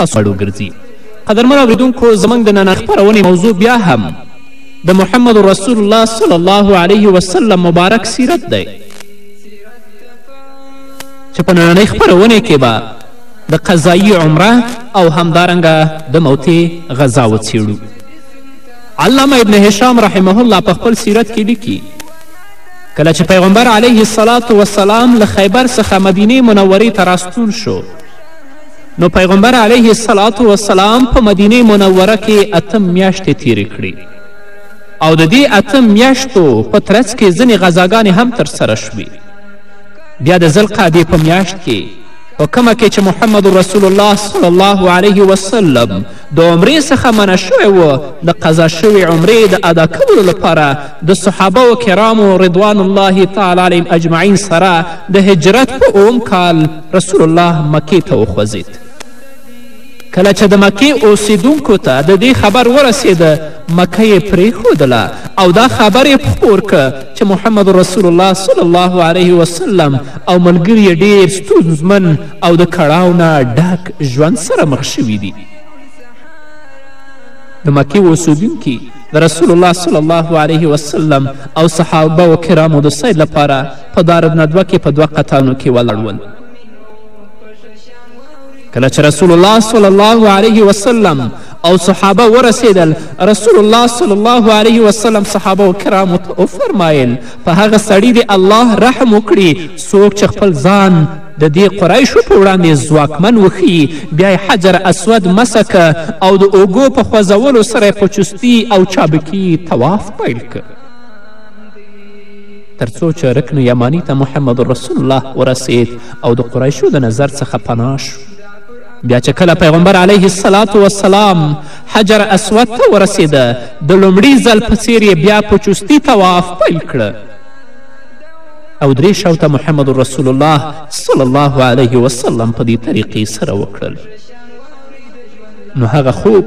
تاسو اړو ګرځي قدرمن اوریدونکو زموږ د نن خپرونې موضوع بیا هم د محمد رسول الله صلی الله علیه وسلم مبارک سیرت دی چې په نننۍ خپرونې کې به د قضایی عمره او همدارنګه د موتې غذا وڅیړو علامه ابن هشام رحمه الله په خپل سیرت کې لیکي کله چې پیغمبر علیه السلام له خیبر څخه مدینې منورې ته راستون شو نو پیغمبر علیه الصلاة والسلام په مدینه منوره کې اته میاشتې تیرې کړې او د دې اته میاشتو په ترڅ کې ځینې غذاګانې هم ترسره شوې بیا د ذلقعدې په میاشت کې په کومه کې چې محمد رسول الله صلی الله علیه وسلم د عمرې څخه منع شوی و د قضا شوې عمرې د ادا کولو لپاره د صحابه و کرامو رضوان الله تعالی علیهم اجمعین سره د هجرت په اوم کال رسول الله مکې ته وخوځېد کله چې د مکې اوسیدونکو ته د دې خبر ورسېده مکه یې پرېښودله او دا خبر یې خپور که چې محمد رسول الله صلی الله علیه وسلم او ملګري یې ډېر ستونزمن او د کړاو نه ډک ژوند سره مخ شوي دي د مکې اوسیدونکي د رسول الله صلی الله علیه وسلم او صحابه و کرامو د سیر لپاره په دارالندوه کې په دوه قطانو کې ولاړ ول کله چې رسول الله صلی الله علیه وسلم او صحابه ورسېدل رسول الله صلی الله علیه وسلم صحابه کرامو ته وفرمایل په هغه سړي دې الله رحم وکړي څوک چې خپل ځان د دې قریشو په وړاندې ځواکمن وښیي بیا یې حجر اسود مسکه او د اوږو په خوځولو سره په چستی او چابکي طواف پیل که تر څو چې رکن یمانی ته محمد رسول الله ورسید او د قریشو د نظر څخه پناه شو بیا چې کله پیغمبر علیه السلام وسلام حجر اسود ته ورسېده د لومړي ځل په څیر یې بیا په چستی طواف پیل کړه او درې شوته محمد رسول الله صلی الله علیه وسلم په دې طریقې سره وکړل نو هغه خوب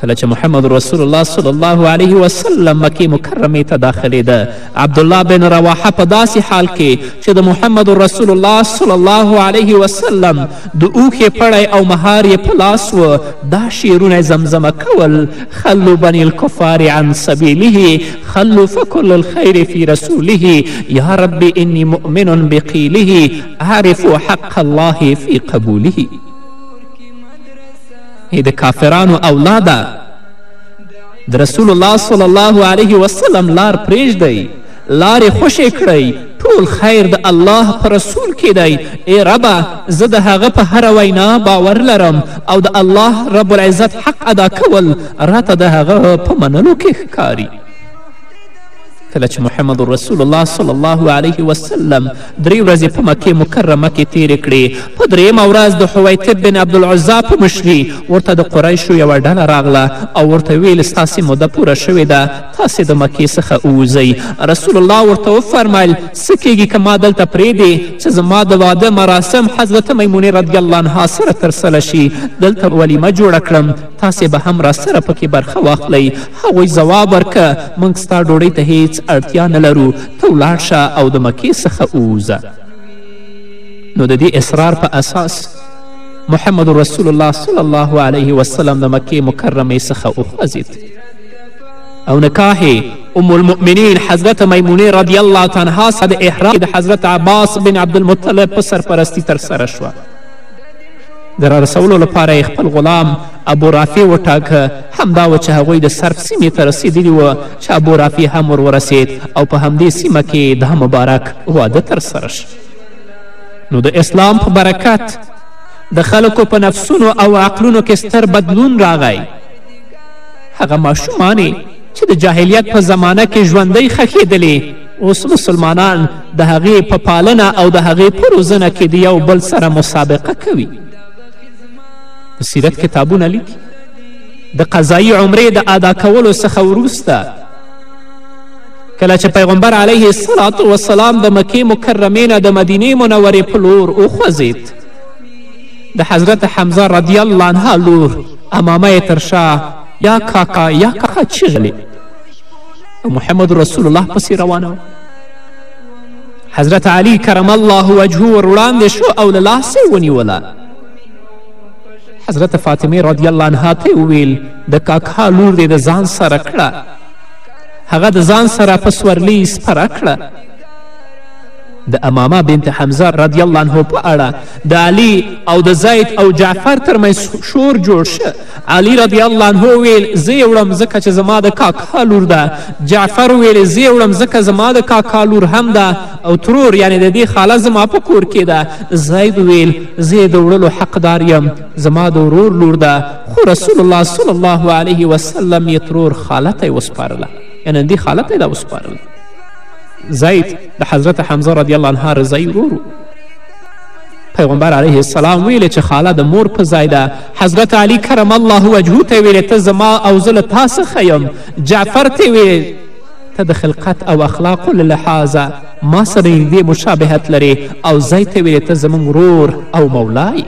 کله چې محمد رسول الله صلی الله علیه وسلم مکې مکرمې ته داخلیده عبدالله بن رواحه په داسې حال کې چې د محمد رسول الله صلی الله علیه وسلم د اوښې پړی او مهار یې په لاس و دا شعرونه زمزمه کول خلو بني الکفار عن سبیله خلو فکل الخیر فی رسوله یا رب انی مؤمن بقیله اعرف حق الله فی قبوله ای د کافرانو اولاده د رسول الله صلی الله علیه وسلم لار پریږدئ لارې خوشې کړئ ټول خیر د الله په رسول کې دی ای ربه زه د هغه په هره وینا باور لرم او د الله رب العزت حق ادا کول راته د هغه په منلو کې ښکاري کله چې محمد رسول الله صلی الله علیه وسلم درې ورځې په مکې مکرمه کې تیرې کړې په درېیمه ورځ د حویتب بن عبدالعزا په مشري ورته د قریشو یوه ډله راغله او ورته ویل ستاسې موده پوره شوې ده تاسې د مکې څخه ووځئ رسول الله ورته وفرمیل څه کیږي که ما دلته پرېږدې چې زما د واده مراسم حضرت میمونې رضی الله عنها سره ترسره شي دلته ولیمه جوړه کړم تاسې به هم راسره پکې برخه واخلئ هغوی ځواب ورکه، موږ ستا ډوډۍ ته هیڅ اړتیا نه لرو، ته ولاړ شه او د مکې څخه ووځه. نو د دې اصرار په اساس محمد رسول الله صلی الله علیه وسلم د مکې مکرمې څخه وخوځید او نکاح ام المؤمنین حضرت میمونه رضی الله تعالی د احرام د حضرت عباس بن عبدالمطلب په سرپرستی ترسره شوه د رارسولو لپاره یې خپل غلام ابو رافع وټاکه همدا و چې هغوی د صرف سیمې ته رسېدلي وه چې ابو رافع هم ور ورسېد او په همدې سیمه کې دا مبارک واده ترسره شو نو د اسلام په برکت د خلکو په نفسونو او عقلونو کې ستر بدلون راغی هغه ماشومانې چې د جاهلیت په زمانه کې ژوندۍ خښېدلې اوس مسلمانان د هغې په پالنه او د هغې په روزنه کې د یو بل سره مسابقه کوي په سیرت کتابونه لیکي د قضایی عمرې د ادا کولو څخه وروسته کله چې پیغمبر علیه السلام وسلام د مکې مکرمې نه د مدینې منورې په لور وخوځېد د حضرت حمزه رضی الله عنه لور امامه یې تر شا یا کاکا یا کاکا چیغلې او محمد رسول الله پسې روانه وه حضرت علی کرم الله وجهه ور وړاندې شو او له لاسه یې ونیوله حضرت فاطمه رضی الله عنها ته وویل د کاکا لور دې د ځان سره کړه هغه د ځان سره په سورلۍ سپره کړه د امامه بنت حمزه رضی الله عنه په اړه د علی او د زید او جعفر ترمنځ شور جوړ شه علي رضی الله عنه وویل زه یې وړم ځکه چې زما د کاکا لور ده جعفر وویل زه یې وړم ځکه زما د کاکا لور هم ده او ترور یعنې د دې خاله زما په کور کې ده زید وویل زه یې د وړلو حقدار یم زما د ورور لور ده خو رسول الله صلی الله علیه وسلم یې ترور خاله ته یې وسپارله یعنې دې خاله ته یې دا وسپارله زید د حضرت حمزه رضی الله عنه رضایي ورور پیغمبر علیه السلام ویلې چې خاله د مور په ځای ده حضرت علی کرم الله وجهو ته ویلې ته زما او زه له تا څخه یم جعفر ته ویل ته د خلقت او اخلاقو له لحاظه ما سره نږدې مشابهت لرې او ځای ته ویلې ته زموږ ورور او مولای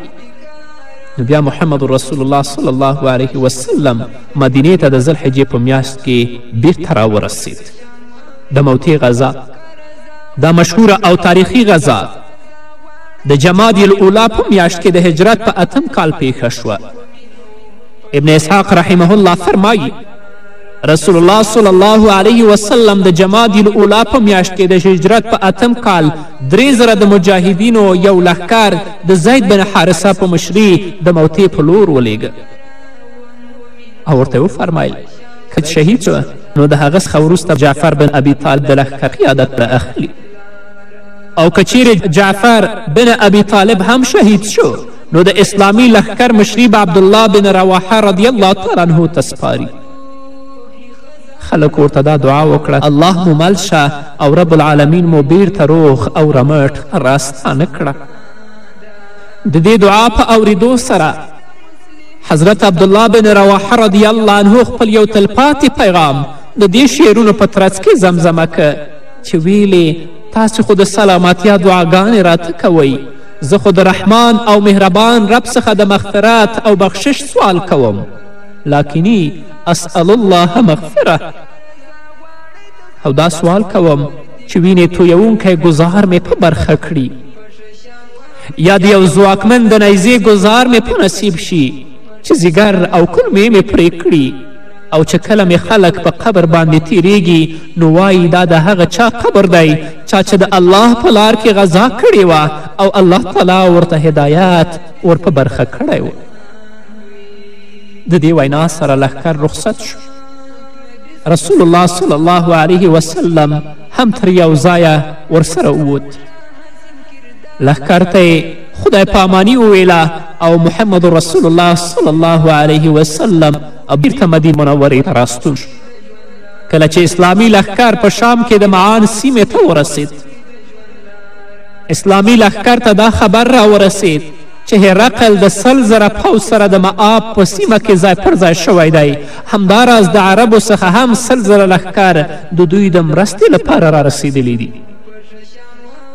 نو بیا محمد رسول الله صلی الله علیه وسلم مدینې ته د ذلحجې په میاشت کې بیرته راورسید د موتې غذا دا مشهوره او تاریخي غزا د جمادی الاولا په میاشت کې د هجرت په اتم کال پیښه شوه ابن اسحاق رحمه الله فرمایی رسول الله صلی الله علیه وسلم د جمادی الاولا په میاشت کې د هجرت په اتم کال درې زره د مجاهدینو یو لښکر د زید بن حارثه په مشري د موتې په لور ولیږه او ورته وفرمایل که شهید شو نو د هغه څخه وروسته جعفر بن ابي طالب د لښکر قیادت ته اخلي او که چیرې جعفر بن ابي طالب هم شهید شو نو د اسلامي لښکر مشري به عبدالله بن رواحه رضی الله تعالی عنه ته سپاري خلک ورته دا دعا وکړه الله مو مل شه او رب العالمین مو بیرته روغ او رمټ راستانه کړه د دې دعا په اوریدو سره حضرت عبدالله بن رواحه رضی الله عنه خپل یو تلپاتې پیغام د دې شعرونو په ترڅ کې زمزمه که چې ویلې تاسې خو د سلامتیا دعاګانې راته کوئ زه خو د رحمان او مهربان رب څخه د مغفرت او بخشش سوال کوم لکنی اسأل الله مغفره او دا سوال کوم چې وینې تویونکی ګزار مې په برخه کړي یا د یو ځواکمن د نیزې ګزار مې په نصیب شي چې ځیګر او کلمې مې پرې کړي او چې کله مې خلک په قبر باندې تیریږي نو وایي دا د هغه چا قبر دی چا چې د الله په لار کې غذا کړې وه او الله تعالی ورته هدایت ور په برخه کړی و د دې وینا سره لښکر رخصت شو رسول الله صلی الله علیه وسلم هم تر یو ځایه ورسره ووت لښکر ته یې خدای پاماني وویله او محمد رسول الله صلی الله علیه وسلم بیرته مدینې منورې ته راستون شو کله چې اسلامي لښکر په شام کې د معان سیمې ته ورسید اسلامي لښکر ته دا خبر را ورسید چې هرقل د سل زره پوځ سره د معاب په سیمه کې ځای پر ځای شوی دی همداراز د عربو څخه هم سل زره لښکر د دوی د مرستې لپاره را رسېدلی دي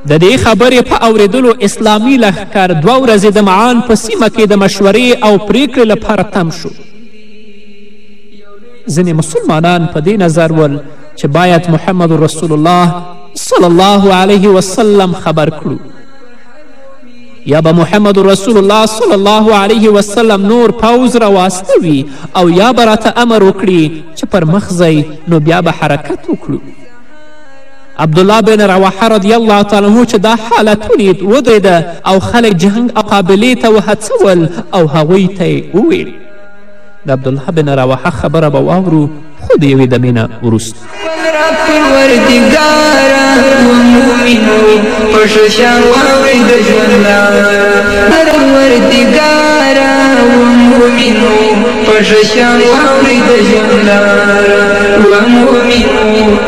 د دې خبرې په اوریدلو اسلامي لښکر دوه ورځې د معان په سیمه کې د مشورې او پریکړې لپاره تم شو ځینې مسلمانان په دې نظر ول چې باید محمد رسول الله صلی الله علیه وسلم خبر کړو یا به محمد رسول الله صلی الله علیه وسلم نور پوز راواستوي او یا به راته امر وکړي چې پر مخ نو بیا به حرکت وکړو عبدالله بن رواحه رضی الله تعالی عنه چې دا حالت ولید ودرېده او خلک جنګ او قابلې ته وهڅول او هغوی ته یې وویل د عبدالله بن رواحه خبره به واورو خو د یوې دمې نه وروسته پښه شان واوري د ژوند لاره و مؤمنو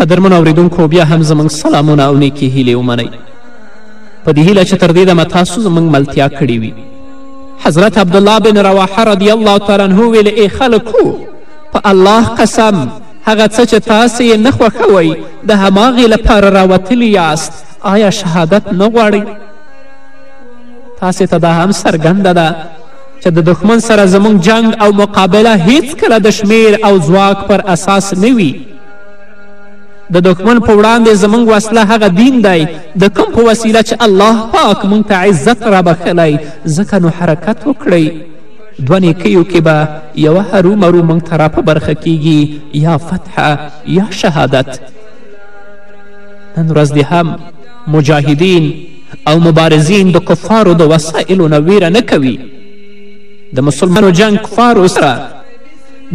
قدرمن اوریدونکو بیا هم زموږ سلامونه او نیکې هیلې ومنئ په دې هیله چې تر دې دمه تاسو زموږ ملتیا کړې وي حضرت عبدالله بن رواحه رضی الله تعالی عنه ویل ای خلکو په الله قسم هغه څه چې تاسې یې نه خوښوئ د هماغې لپاره راوتلي یاست آیا شهادت نه غواړئ تاسې ته دا هم څرګنده ده چې د دښمن سره زموږ جنګ او مقابله هیڅکله د شمیر او ځواک پر اساس نه وي د دښمن په وړاندې زموږ وسله هغه دین دی د کوم په وسیله چې الله پاک موږ ته عزت رابخښلی ځکه نو حرکت وکړئ دوه نیکیو کې به یوه هرومرو موږ ته را په برخه کیږي یا فتحه یا شهادت نن ورځ هم مجاهدین او مبارزین د کفارو د وسایلو نه ویره نه کوي د مسلمانانو جنګ کفارو سره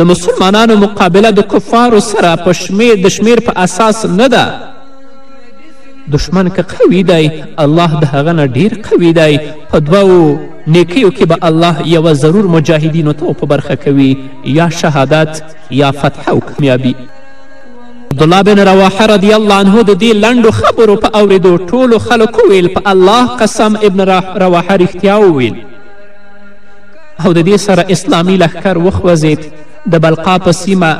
د مسلمانانو مقابله د کفارو سره په شمیر د شمیر په اساس نه ده دشمن که قوي دی الله د هغه نه ډیر قوي دی په دوو نیکیو کې به الله یوه ضرور مجاهدینو ته په برخه کوي یا شهادت یا فتح او کامیابي عبدالله بن رواحه رضی الله عنه د دې لنډو خبرو په اوریدو ټولو خلکو ویل په الله قسم ابن رواحه رښتیا وویل او د دې سره اسلامي لښکر وخوځېد د بلقا په سیمه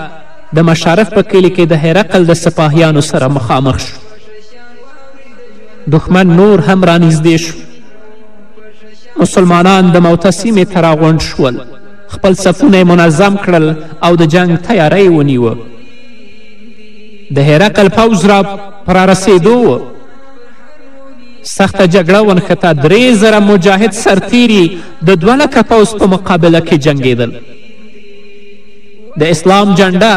د مشارف په کلي کې د هرقل د سپاهیانو سره مخامخ شو دښمن نور هم رانږدې شو مسلمانان د موته سیمې ته راغونډ شول خپل صفونه یې منظم کړل او د جنګ تیاره یې ونیوه د هرقل پوځ را په رارسېدو و سخته جګړه ونښته درې زره مجاهد سرتیري د دوه لکه پوځ په مقابله کې جنګېدل د اسلام جنډه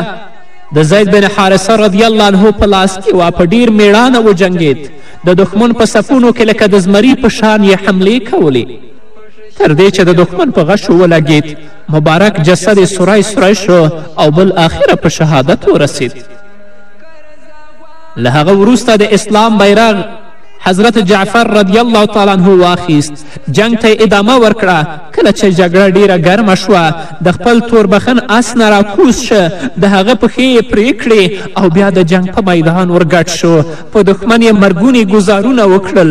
د زید بن حارثه رضی الله عنه په لاس کې وه په ډیر میړانه وجنګېد د دښمن په صفونو کې لکه د زمري په شان یې حملې کولې تر دې چې د دښمن په غشو ولګید مبارک جسد یې سرای سرای شو او بل آخره په شهادت ورسید له هغه وروسته د اسلام بیرغ حضرت جعفر رضی الله تعالی عنه واخیست جنگ ته ادامه ورکړه کله چې جګړه ډیره ګرمه شوه د خپل توربخن اس نه راکوز شه د هغه پښې یې پرې کړې او بیا د جنگ په میدان ورګډ شو په دښمن یې مرګونې ګزارونه وکړل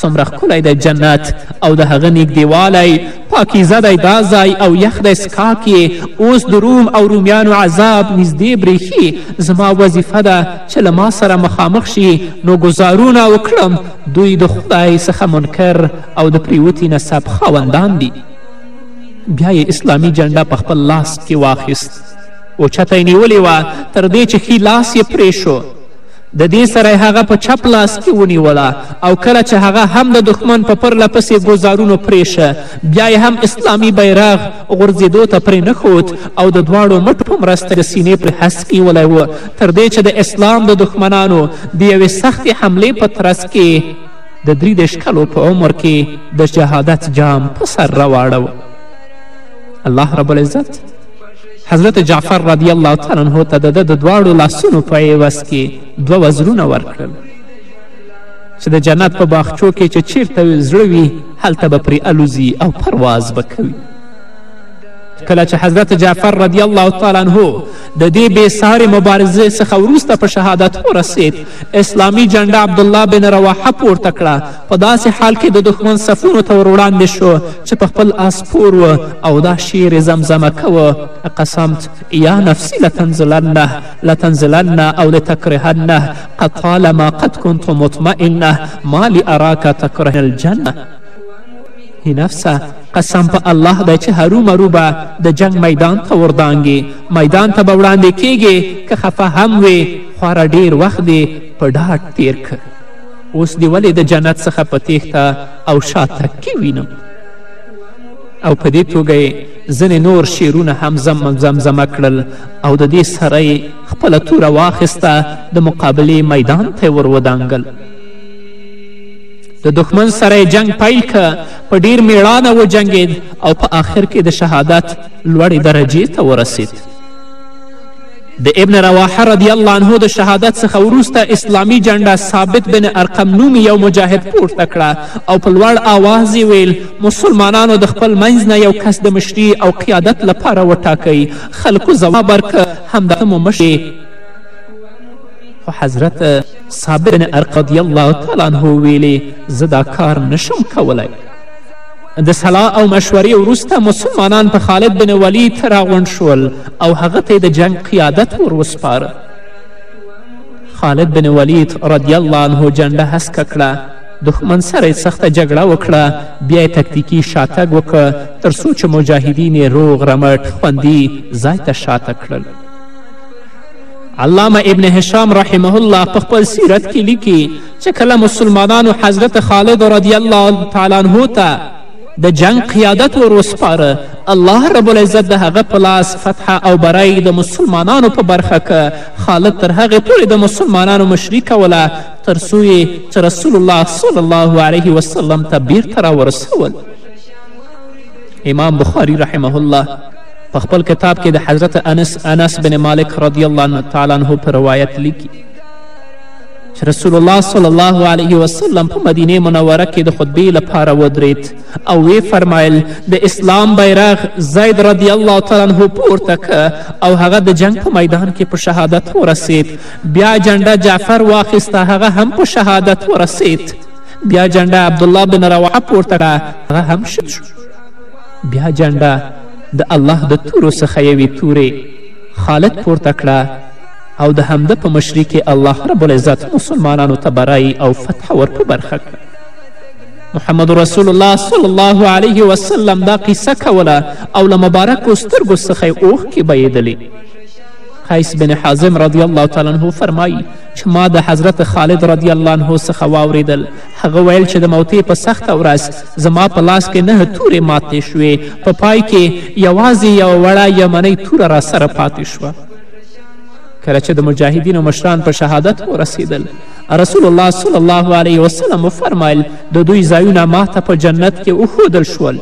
څومره ښکلی دی جنت او د هغه نږدېوالی پاکیزه دی دا ځای او یخ دی سکاک یې اوس د روم او رومیانو عذاب نږدې برېښي زما وظیفه ده چې له ما سره مخامخ شي نو ګزارونه وکړم دوی د خدای څخه منکر او د پریوتي نسب خاوندان دي بیا یې اسلامي جنډه په خپل لاس کې واخیست اوچته یې نیولې وه تر دې چې ښي لاس یې پرې شو د دې سره یې هغه په چپ لاس کې ونیوله او کله چې هغه هم د دښمن په پرله پسې ګوزارونو پرېښه بیا یې هم اسلامي بیرغ غورځېدو ته پرې نښود او د دواړو مټو په مرسته د سینې پرې هسک نیولی و تر دې چې د اسلام د دښمنانو د یوې سختې حملې په ترڅ کې د درې دېرش کلو په عمر کې د شهادت جام په سر راواړوه الله رب العزت حضرت جعفر رضی الله تعالی عنه ته د ده د دواړو لاسونو په عوض کې دوه وزرونه ورکړل چې د جنت په باغچو کې چې چیرته زړه وي هلته به پرې الوزي او پرواز به کوي کله چې حضرت جعفر رضی الله تعالی عنه د دې بې سارې مبارزې څخه وروسته په شهادت ورسید اسلامي جنډه عبدالله بن رواحه پورته کړه په داسې حال کې د دښمن صفونو ته ور وړاندې شو چې په خپل آس سپور و او دا شعر یې زمزمه کوه قسمت یا نفسی لتنزلنه لتنزلنه او لتکرهنه قد طالما قد كنت مطمئنه ما لاراک تکره الجنه هی نفسه قسم په الله دی چې هرومرو به د جنگ میدان ته وردانګې میدان ته به وړاندې کیږې که خفه هم وې خورا ډیر وخت دې په ډاډ تیر که اوس دې ولې د جنت څخه په تیښته او شا تکې وینم او په دې توګه یې ځینې نور شعرونه هم زمزمه کړل او د دې سره یې خپله توره واخیسته د مقابلې میدان ته ور ودانګل د دښمن سره یې جنگ پیل که په ډیر میړانه وجنګید او په آخر کې د شهادت لوړې درجې ته ورسید د ابن رواحه رضی الله عنه د شهادت څخه وروسته اسلامي جنډه ثابت بن ارقم نومي یو مجاهد پورته کړه او په لوړ آواز یې ویل مسلمانانو د خپل منځ نه یو کس د مشري او قیادت لپاره وټاکئ خلکو ځواب ورکړ همدا مو مشر خو حضرت ثابت بن ارقم رضی الله تعالی عنه ویلې زه دا کار نشم کولی د سلا او مشورې وروسته مسلمانان په خالد بن ولید راغونډ شول او هغه ته د جنګ قیادت ور وسپاره خالد بن ولید رضی الله عنه جنډه هسکه کړه دښمن سره یې سخته جګړه وکړه بیا یې تکتیکي شاتګ وکړ تر څو چې مجاهدین یې روغ رمټ خوندي ځای ته شاته کړل علامه ابن هشام رحمه الله په خپل سیرت کې لیکي چې کله مسلمانانو حضرت خالد رضی الله تعالی عنه ته د جنگ قیادت ور وسپاره الله رب العزت د هغه په لاس فتحه او برای د مسلمانانو په برخه که خالد تر هغې پورې د مسلمانانو مشري کوله تر څو یې چې رسول الله صلی الله علیه وسلم ته بیرته راورسول امام بخاری رحمه الله په خپل کتاب کې د حضرت انس انس بن مالک رضی الله تعالی عنه په روایت لیکي چې رسول الله صلی الله علیه وسلم په مدینه منوره کې د خطبې لپاره ودرید او وی فرمایل د اسلام بیرغ زید رضی الله تعالی عنه پورته که او هغه د جنگ په میدان کې په شهادت ورسید بیا جنډه جعفر واخیسته هغه هم په شهادت ورسید بیا جنډه عبدالله بن روعه پورته کړه هغه هم شد شو بیا جنډه د الله د تورو څخه یوې تورې خالد پورته کړه او د همده په مشري کې الله رب العزت مسلمانانو ته برای او فتح ور په برخه کړه محمد رسول الله صلی الله علیه وسلم دا قصه کوله او له مبارکو سترګو څخه یې اوښکې بهیدلې قیس بن حازم رضی الله تعالی عنه فرمایی چې ما د حضرت خالد رضی الله عنه څخه واوریدل هغه ویل چې د موتې په سخته ورځ زما په لاس کې نه تورې ماتې شوې په پای کې یوازې یوه وړه یمنۍ توره راسره پاتې شوه کله چې د مجاهدینو مشران په شهادت ورسېدل رسول الله صلی الله علیه وسلم وفرمایل د دوی ځایونه ماته په جنت کې وښودل شول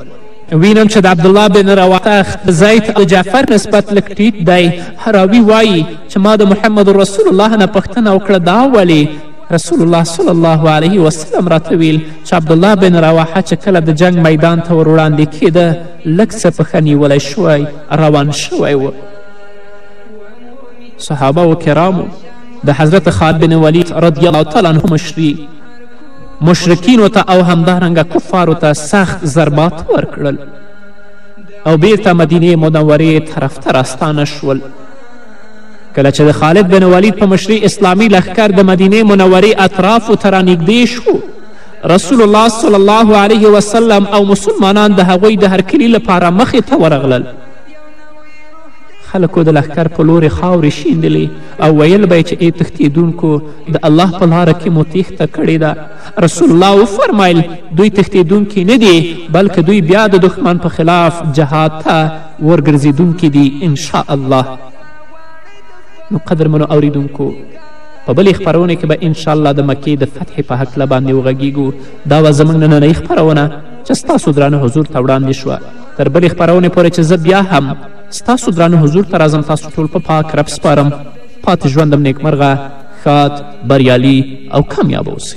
وینم چې د عبدالله بن رواته ځای ته د جعفر نسبت لږ ټیټ دی راوي وایي چې ما د محمد رسول الله نه پوښتنه وکړه دا ولې رسول الله صلی الله علیه وسلم راته ویل چې عبدالله بن رواحه چې کله د جنگ میدان ته ور وړاندې کېده لږ څه پښه نیولی شوی روان شوی و صحابه و کرامو د حضرت خالد بن ولید رضی الله تعالی عنه مشري مشرکینو ته او همدارنګه کفارو ته سخت ضربات ورکړل او بیرته مدینې منورې طرف ته راستانه شول کله چې د خالد بن ولید په مشري اسلامي لښکر د مدینې منورې اطرافو ته رانږدې شو رسول الله صلی الله علیه وسلم او مسلمانان د هغوی د هرکلي لپاره مخې ته ورغلل خلکو د لښکر په لورې خاورې شیندلې او ویل به چې ای تښتېدونکو د الله په لاره کې مو تیښته کړې ده رسول الله وفرمایل دوی تښتېدونکي نه دي بلکې دوی بیا د دښمن په خلاف جهاد ته ورګرځېدونکي دي انشاء الله نو قدرمنو اوریدونکو په بلې خپرونه کې به انشاءالله د مکې د فتحې په هکله باندې وغږیږو دا وه زموږ نننۍ خپرونه چې ستاسو درانه حضور ته وړاندې شوه تر بلې خپرونې پورې چې زه بیا هم ستاسو درانه حضور ته راځم تاسو ټول په پاک رب سپارم پاتې ژوندم نیکمرغه ښاد بریالي او کامیاب اوسئ